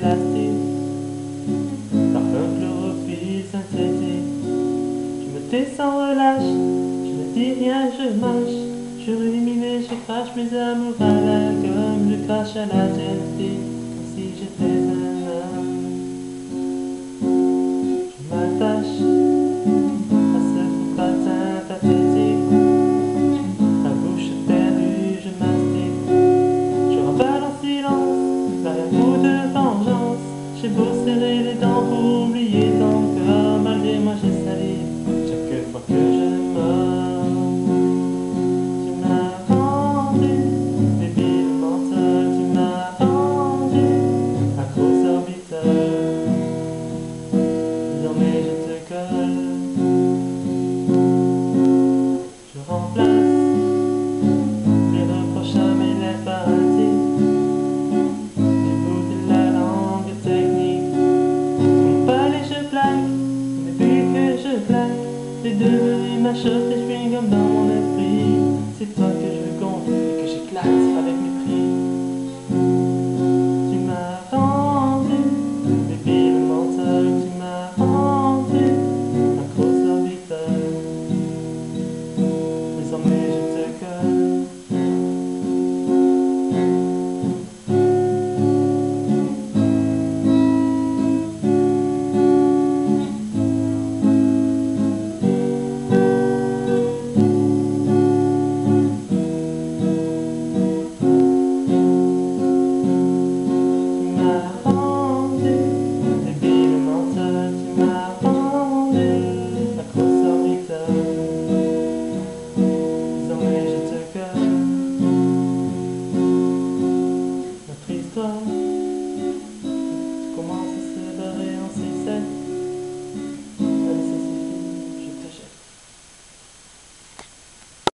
élastique. Parfum chlorophylle synthétique. Tu me tais sans relâche, tu me dis rien, je mâche. Je rumine je crache mes amours à la gomme, je crache à la tête, comme si j'étais un constellated on m'achève des chewing-gums dans mon esprit. C'est toi